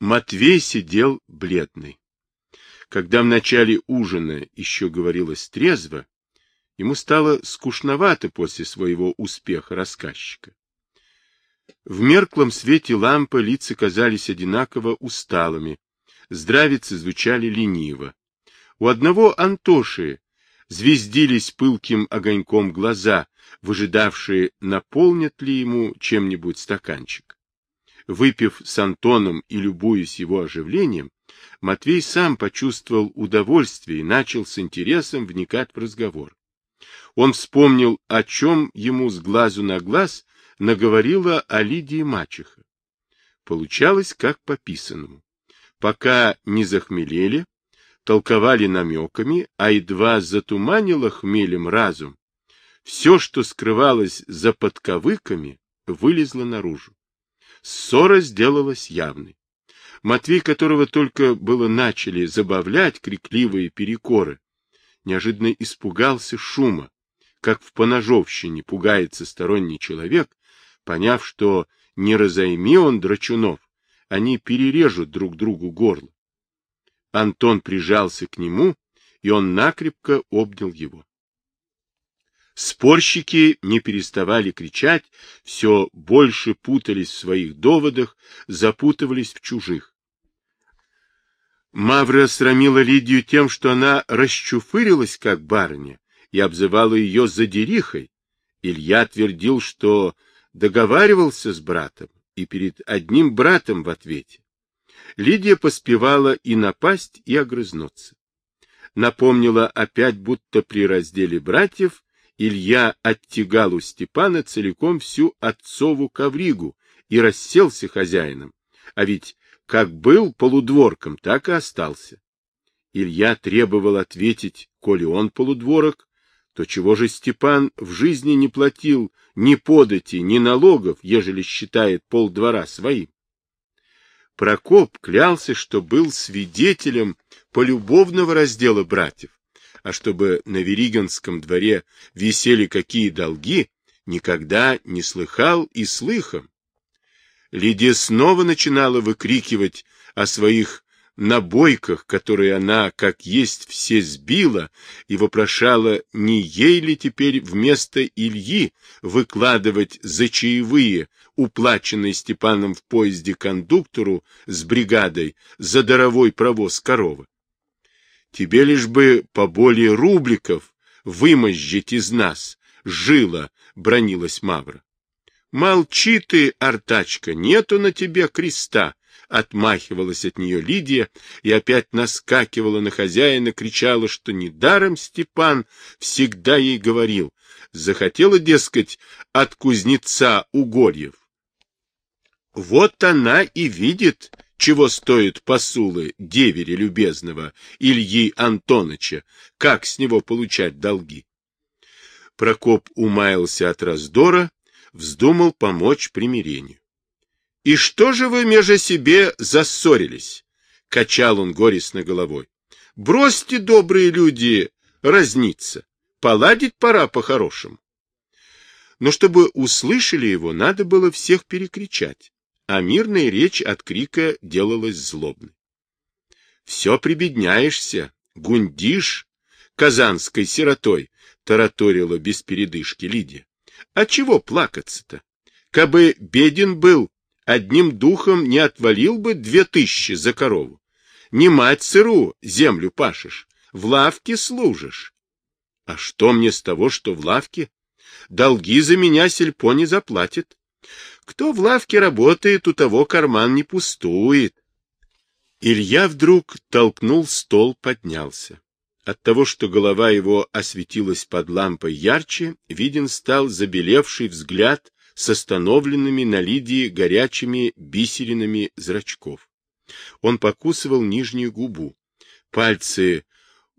Матвей сидел бледный. Когда в начале ужина еще говорилось трезво, ему стало скучновато после своего успеха рассказчика. В мерклом свете лампы лица казались одинаково усталыми, здравицы звучали лениво. У одного Антоши звездились пылким огоньком глаза, выжидавшие, наполнят ли ему чем-нибудь стаканчик. Выпив с Антоном и любуясь его оживлением, Матвей сам почувствовал удовольствие и начал с интересом вникать в разговор. Он вспомнил, о чем ему с глазу на глаз наговорила о Лидии мачеха. Получалось как по писанному. Пока не захмелели, толковали намеками, а едва затуманило хмелем разум, все, что скрывалось за подковыками, вылезло наружу. Ссора сделалась явной. Матвей, которого только было начали забавлять крикливые перекоры, неожиданно испугался шума, как в поножовщине пугается сторонний человек, поняв, что не разойми он драчунов, они перережут друг другу горло. Антон прижался к нему, и он накрепко обнял его. Спорщики не переставали кричать, все больше путались в своих доводах, запутывались в чужих. Мавра срамила Лидию тем, что она расчуфырилась, как барыня, и обзывала ее задирихой. Илья твердил, что договаривался с братом, и перед одним братом в ответе. Лидия поспевала и напасть, и огрызнуться. Напомнила опять, будто при разделе братьев Илья оттягал у Степана целиком всю отцову ковригу и расселся хозяином, а ведь как был полудворком, так и остался. Илья требовал ответить, коли он полудворок, то чего же Степан в жизни не платил ни подати, ни налогов, ежели считает полдвора своим? Прокоп клялся, что был свидетелем полюбовного раздела братьев, а чтобы на Веригинском дворе висели какие долги, никогда не слыхал и слыхом. Лидия снова начинала выкрикивать о своих набойках, которые она, как есть, все сбила, и вопрошала, не ей ли теперь вместо Ильи выкладывать за чаевые, уплаченные Степаном в поезде кондуктору с бригадой за даровой провоз коровы. Тебе лишь бы поболее рубликов вымозжить из нас, жила, бронилась Мавра. Молчи ты, артачка, нету на тебе креста, отмахивалась от нее Лидия и опять наскакивала на хозяина, кричала, что недаром Степан всегда ей говорил, захотела, дескать, от кузнеца угольев. Вот она и видит, чего стоят посулы деверя любезного Ильи Антоныча, как с него получать долги. Прокоп умаялся от раздора, вздумал помочь примирению. — И что же вы между себе зассорились? — качал он горестно головой. — Бросьте, добрые люди, разниться. Поладить пора по-хорошему. Но чтобы услышали его, надо было всех перекричать а мирная речь от крика делалась злобной. Все прибедняешься, гундишь казанской сиротой, тараторила без передышки Лидия. А чего плакаться-то? Кабы беден был, одним духом не отвалил бы две тысячи за корову. Не мать сыру землю пашешь, в лавке служишь. А что мне с того, что в лавке? Долги за меня сельпо не заплатит. Кто в лавке работает, у того карман не пустует. Илья вдруг толкнул стол, поднялся. От того, что голова его осветилась под лампой ярче, виден стал забелевший взгляд с остановленными на Лидии горячими бисеринами зрачков. Он покусывал нижнюю губу. Пальцы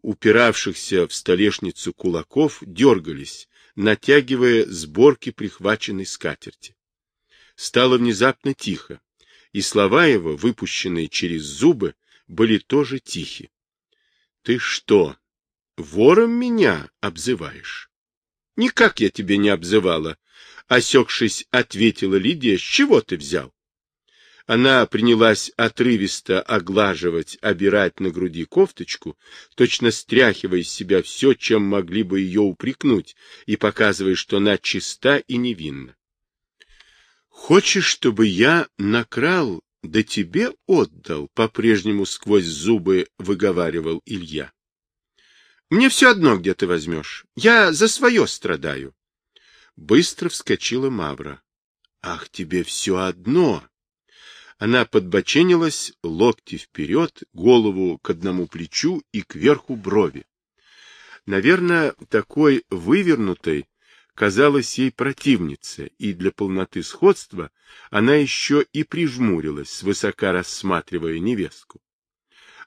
упиравшихся в столешницу кулаков дергались, натягивая сборки прихваченной скатерти стало внезапно тихо, и слова его, выпущенные через зубы, были тоже тихи. — Ты что, вором меня обзываешь? — Никак я тебе не обзывала, — осекшись, ответила Лидия. — С чего ты взял? Она принялась отрывисто оглаживать, обирать на груди кофточку, точно стряхивая из себя все, чем могли бы ее упрекнуть, и показывая, что она чиста и невинна. «Хочешь, чтобы я накрал, да тебе отдал?» — по-прежнему сквозь зубы выговаривал Илья. «Мне все одно, где ты возьмешь. Я за свое страдаю». Быстро вскочила Мавра. «Ах, тебе все одно!» Она подбоченилась, локти вперед, голову к одному плечу и кверху брови. Наверное, такой вывернутой казалась ей противница, и для полноты сходства она еще и прижмурилась, свысока рассматривая невестку.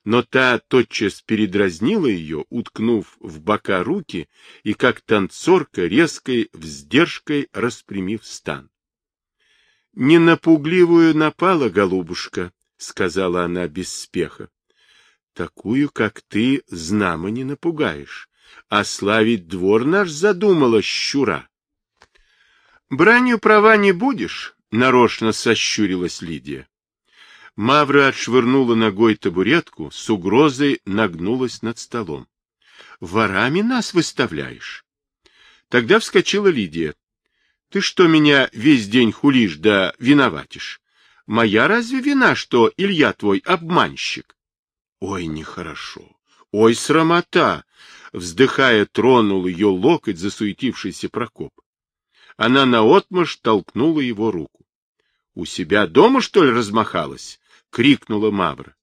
Но та тотчас передразнила ее, уткнув в бока руки и, как танцорка, резкой вздержкой распрямив стан. — Не на пугливую напала, голубушка, — сказала она без спеха. — Такую, как ты, знамо не напугаешь а славить двор наш задумала щура. Бранью права не будешь, нарочно сощурилась Лидия. Мавра отшвырнула ногой табуретку, с угрозой нагнулась над столом. Ворами нас выставляешь. Тогда вскочила Лидия. Ты что меня весь день хулишь да виноватишь? Моя разве вина, что Илья твой обманщик? Ой, нехорошо. Ой, срамота! Вздыхая, тронул ее локоть засуетившийся Прокоп. Она наотмашь толкнула его руку. — У себя дома, что ли, размахалась? — крикнула Мавра.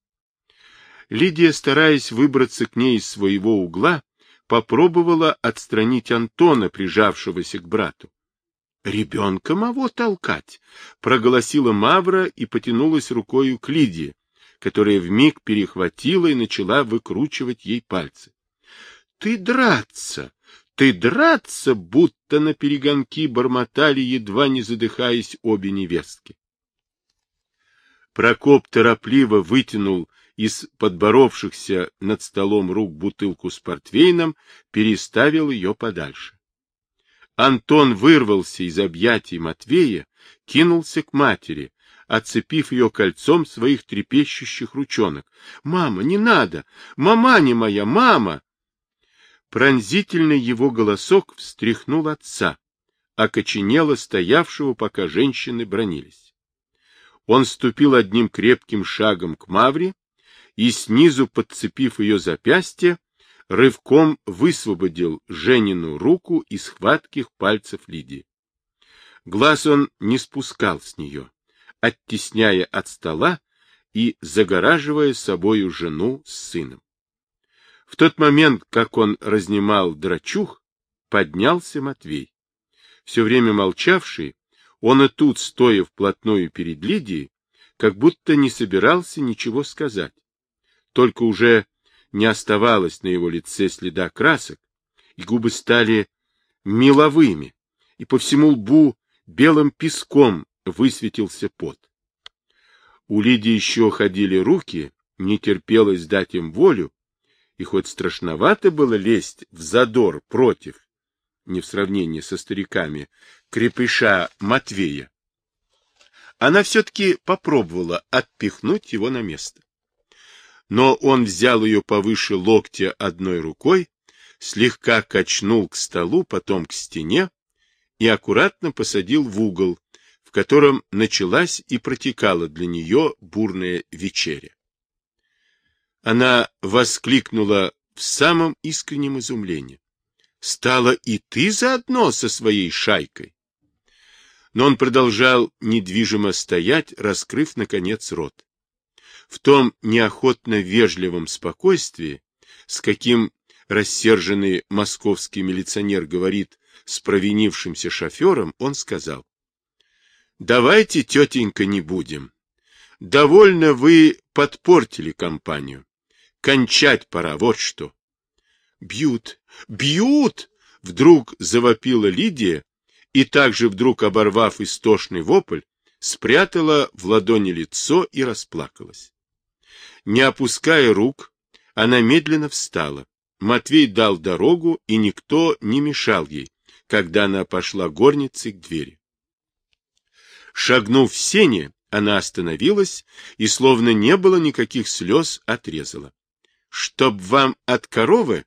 Лидия, стараясь выбраться к ней из своего угла, попробовала отстранить Антона, прижавшегося к брату. — Ребенка маво толкать! — проголосила Мавра и потянулась рукою к Лидии, которая вмиг перехватила и начала выкручивать ей пальцы. — Ты драться! Ты драться! Будто на перегонки бормотали, едва не задыхаясь обе невестки. Прокоп торопливо вытянул из подборовшихся над столом рук бутылку с портвейном, переставил ее подальше. Антон вырвался из объятий Матвея, кинулся к матери, отцепив ее кольцом своих трепещущих ручонок. — Мама, не надо! Мама не моя! Мама! Пронзительный его голосок встряхнул отца, окоченело стоявшего, пока женщины бронились. Он ступил одним крепким шагом к Мавре и, снизу подцепив ее запястье, рывком высвободил Женину руку из хватких пальцев Лидии. Глаз он не спускал с нее оттесняя от стола и загораживая собою жену с сыном. В тот момент, как он разнимал драчух, поднялся Матвей. Все время молчавший, он и тут, стоя вплотную перед Лидией, как будто не собирался ничего сказать. Только уже не оставалось на его лице следа красок, и губы стали меловыми, и по всему лбу белым песком высветился пот. У Лидии еще ходили руки, не терпелось дать им волю, и хоть страшновато было лезть в задор против, не в сравнении со стариками, крепыша Матвея, она все-таки попробовала отпихнуть его на место. Но он взял ее повыше локтя одной рукой, слегка качнул к столу, потом к стене и аккуратно посадил в угол, в котором началась и протекала для нее бурная вечеря. Она воскликнула в самом искреннем изумлении. «Стала и ты заодно со своей шайкой?» Но он продолжал недвижимо стоять, раскрыв, наконец, рот. В том неохотно вежливом спокойствии, с каким рассерженный московский милиционер говорит с провинившимся шофером, он сказал, Давайте, тетенька, не будем. Довольно вы подпортили компанию. Кончать пора, вот что. Бьют, бьют! Вдруг завопила Лидия и также вдруг, оборвав истошный вопль, спрятала в ладони лицо и расплакалась. Не опуская рук, она медленно встала. Матвей дал дорогу, и никто не мешал ей, когда она пошла горницей к двери. Шагнув в сене, Она остановилась и, словно не было никаких слез, отрезала. — Чтоб вам от коровы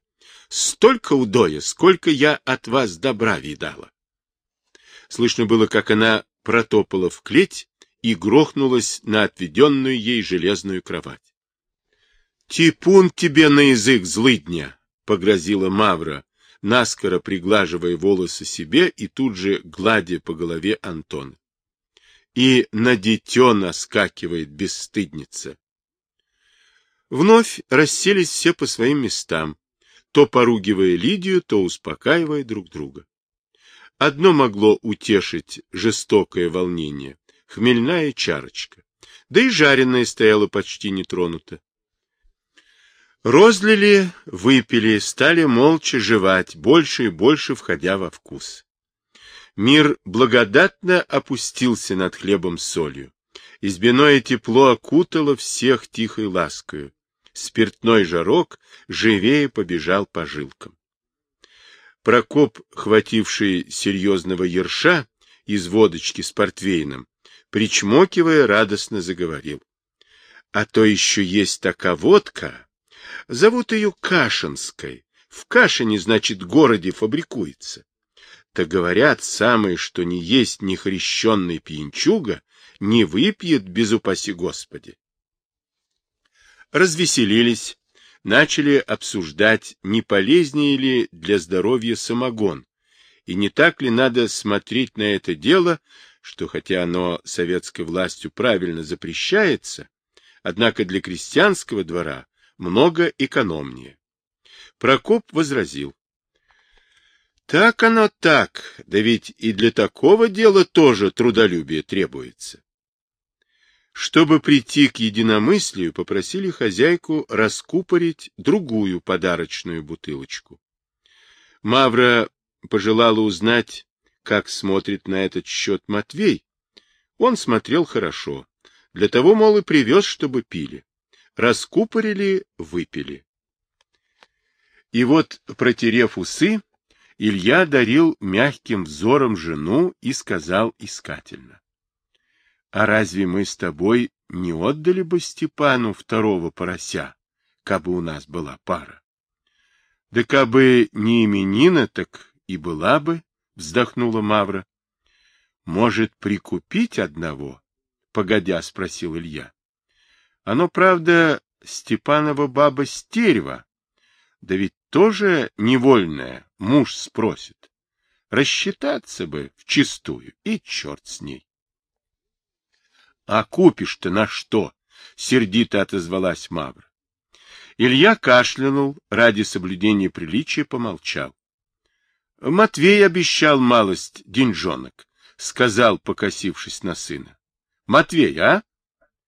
столько удоя, сколько я от вас добра видала. Слышно было, как она протопала в клеть и грохнулась на отведенную ей железную кровать. — Типун тебе на язык, злыдня! — погрозила Мавра, наскоро приглаживая волосы себе и тут же гладя по голове Антона. И на дитё наскакивает бесстыдница. Вновь расселись все по своим местам, то поругивая Лидию, то успокаивая друг друга. Одно могло утешить жестокое волнение — хмельная чарочка, да и жареная стояла почти нетронута. Розлили, выпили, стали молча жевать, больше и больше входя во вкус. Мир благодатно опустился над хлебом с солью. Избиное тепло окутало всех тихой ласкою. Спиртной жарок живее побежал по жилкам. Прокоп, хвативший серьезного ерша из водочки с портвейном, причмокивая, радостно заговорил. — А то еще есть такая водка, Зовут ее Кашинской. В Кашине, значит, городе фабрикуется. Так говорят, самое, что не есть нехрещенный пьянчуга, не выпьет без упаси Господи. Развеселились, начали обсуждать, не полезнее ли для здоровья самогон, и не так ли надо смотреть на это дело, что хотя оно советской властью правильно запрещается, однако для крестьянского двора много экономнее. Прокоп возразил. Так оно так, да ведь и для такого дела тоже трудолюбие требуется. Чтобы прийти к единомыслию, попросили хозяйку раскупорить другую подарочную бутылочку. Мавра пожелала узнать, как смотрит на этот счет Матвей. Он смотрел хорошо. Для того, мол, и привез, чтобы пили. Раскупорили, выпили. И вот, протерев усы, Илья дарил мягким взором жену и сказал искательно. — А разве мы с тобой не отдали бы Степану второго порося, кабы у нас была пара? — Да кабы не именина, так и была бы, — вздохнула Мавра. — Может, прикупить одного? — погодя спросил Илья. Оно, правда, Степанова баба стерва, да ведь тоже невольная, муж спросит. Рассчитаться бы вчистую, и черт с ней. — А купишь-то на что? — сердито отозвалась Мавра. Илья кашлянул, ради соблюдения приличия помолчал. — Матвей обещал малость деньжонок, — сказал, покосившись на сына. — Матвей, а?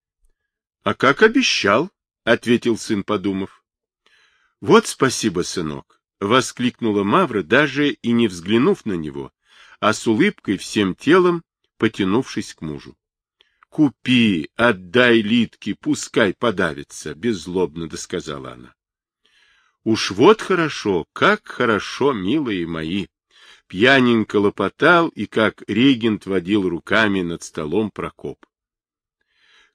— А как обещал, — ответил сын, подумав. — Вот спасибо, сынок, — воскликнула Мавра, даже и не взглянув на него, а с улыбкой всем телом потянувшись к мужу. — Купи, отдай Литке, пускай подавится, — беззлобно досказала она. — Уж вот хорошо, как хорошо, милые мои! Пьяненько лопотал и как регент водил руками над столом Прокоп.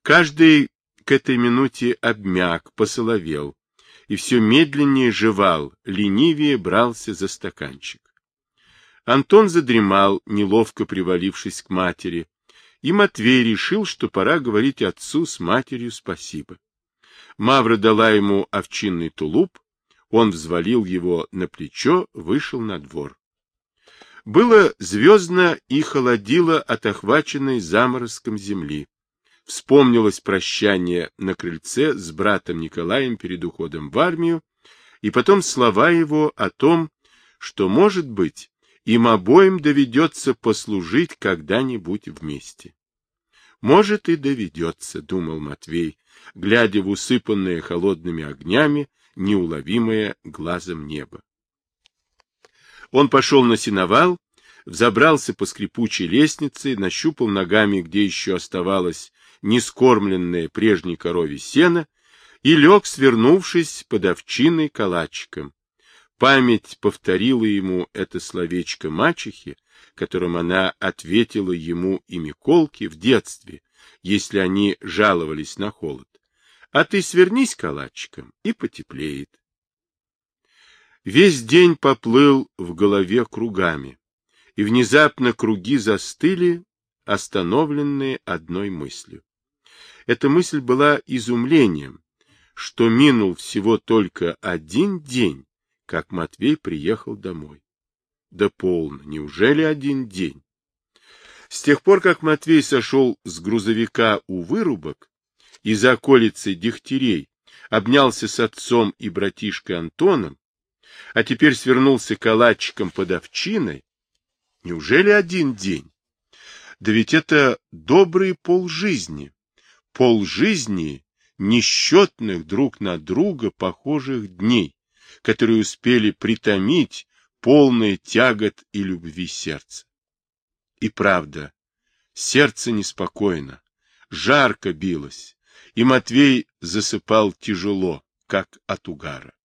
Каждый к этой минуте обмяк, посоловел, и все медленнее жевал, ленивее брался за стаканчик. Антон задремал, неловко привалившись к матери, и Матвей решил, что пора говорить отцу с матерью спасибо. Мавра дала ему овчинный тулуп, он взвалил его на плечо, вышел на двор. Было звездно и холодило от охваченной заморозком земли. Вспомнилось прощание на крыльце с братом Николаем перед уходом в армию, и потом слова его о том, что, может быть, им обоим доведется послужить когда-нибудь вместе. Может и доведется, думал Матвей, глядя в усыпанное холодными огнями неуловимое глазом небо. Он пошел на сеновал, взобрался по скрипучей лестнице, нащупал ногами, где еще оставалось нескормленное прежней корове сено, и лег, свернувшись под овчиной калачиком. Память повторила ему это словечко мачехи, которым она ответила ему и Миколке в детстве, если они жаловались на холод. А ты свернись калачиком, и потеплеет. Весь день поплыл в голове кругами, и внезапно круги застыли, остановленные одной мыслью. Эта мысль была изумлением, что минул всего только один день, как Матвей приехал домой. Да полно, неужели один день? С тех пор, как Матвей сошел с грузовика у вырубок и за околицей Дегтярей обнялся с отцом и братишкой Антоном, а теперь свернулся калачиком под овчиной, неужели один день? Да ведь это добрые полжизни, полжизни несчетных друг на друга похожих дней, которые успели притомить полное тягот и любви сердце. И правда, сердце неспокойно, жарко билось, и Матвей засыпал тяжело, как от угара.